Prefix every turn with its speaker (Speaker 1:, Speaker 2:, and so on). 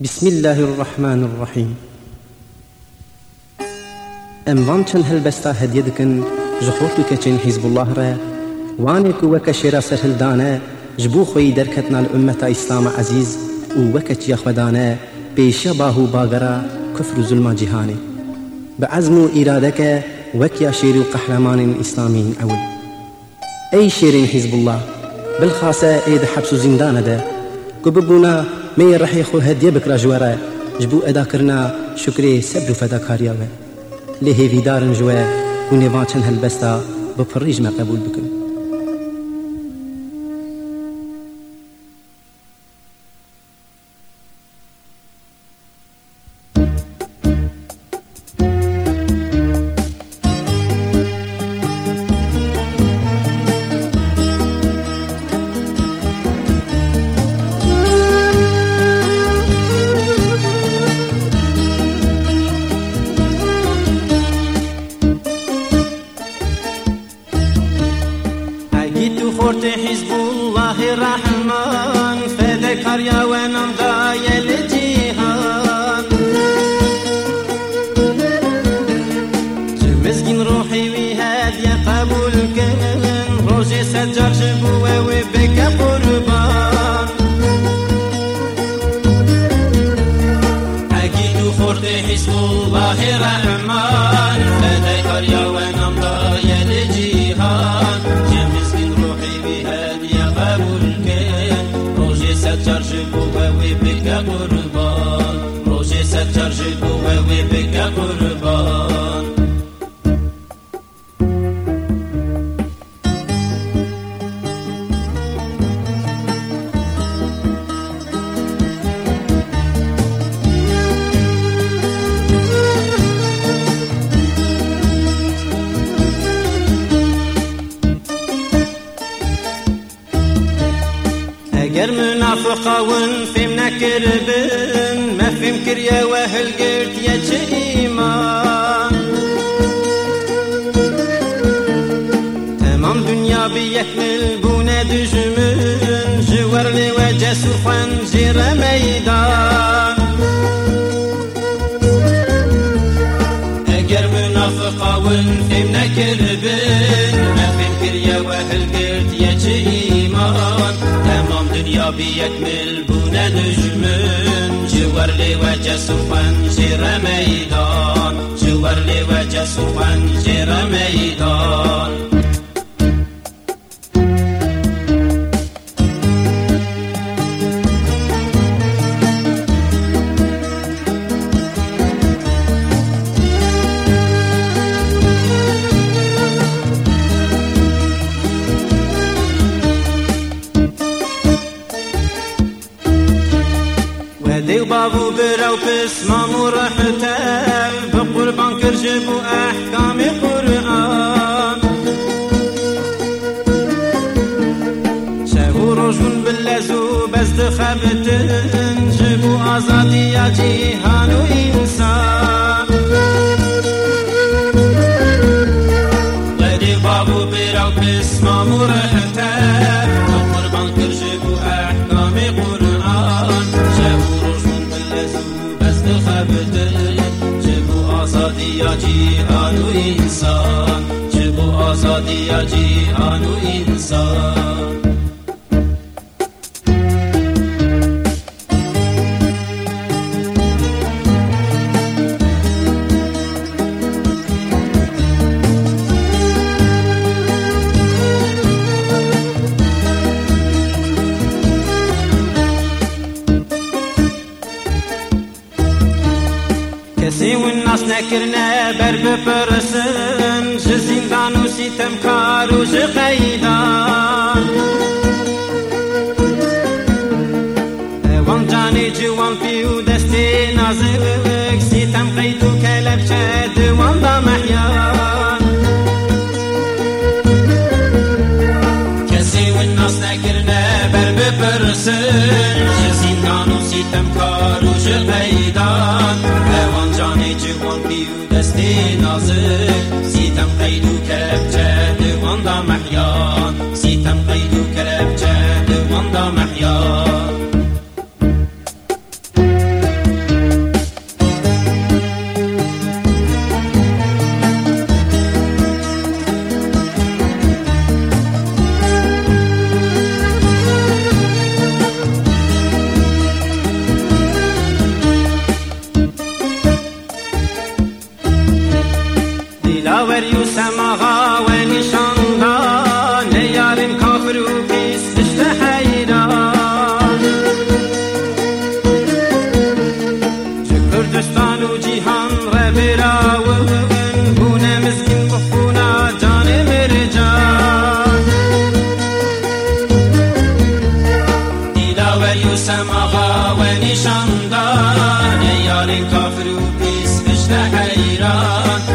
Speaker 1: بسم الله الرحمن الرحيم. أم وان چن هلبستا هدیه دکن جخورتو کچن حزب الله را وانك وك شرا سهل دانا جبو خوي دركتنا الأمة إسلام عزيز ووكت يخودانا بيشا باهو باغرا كفر ظلم جهاني بعزم إرادك وكيا شير قهرمان إسلامي أول أي شير حزب الله بالخاصة إيد حبس زندان ده قببونا مي رحي خو هدية بكرا جوارا جبو أدا کرنا شکری صبر و فداکاریا و له ویدارن جوا و نوانچن هلبستا بپریج ما قبول بکن
Speaker 2: خورت حزب الله الرحمن فذكر يا ونم ضايا الجهان مزقين روحي وهاد يا قبول كان روجي سجر جبوة وبك قربان. أكيد خورت حزب الله الرحمن فذكر يا ونم قربان اگر منافقا ون فهم نکربن ما فهم کریا و هل گرد یا چه ایمان تمام دنیا بی یک بونه دجمن جوار لی و جسور خوان جیر میدان اگر منافقا ون فهم نکربن ما فهم کریا و هل گرد یا چه ایمان تمام دنیا بی یک بونه دجمن جوار لي وجه سوفان جير ميدان جوار لي وجه سوفان دي وبابو براو بسمام ورحتال بقربان كرجب وأحكام قرآن شهو رجل باللزو بس دخبتن جبو آزادي يا جيهان وإنسان غدي بابو براو بسمام ورحتال azadiya cihanu insan. Çık bu azadiya cihanu insan. نکرنه بر بپرسن جه زندان و ستم کار و جه قیدان وان جانی جوان پی و دستی نازک ستم قید و کلب چد وان دا محیان کسی و الناس نکرنه بر بپرسن جه زندان و ستم کار و قیدان جانی Dijuan piu deste nazik Sitem qeydu kepçe divan da mehyan Sitem qeydu kepçe وریو سماغا و نشان دا نیارن کافر و بیس دشت حیران چه کردستان و جیهان ره براون بونه مسکن قفونا جان مرجان دیلا وریو سماغا و نشان دا نیارن کافر و بیس دشت حیران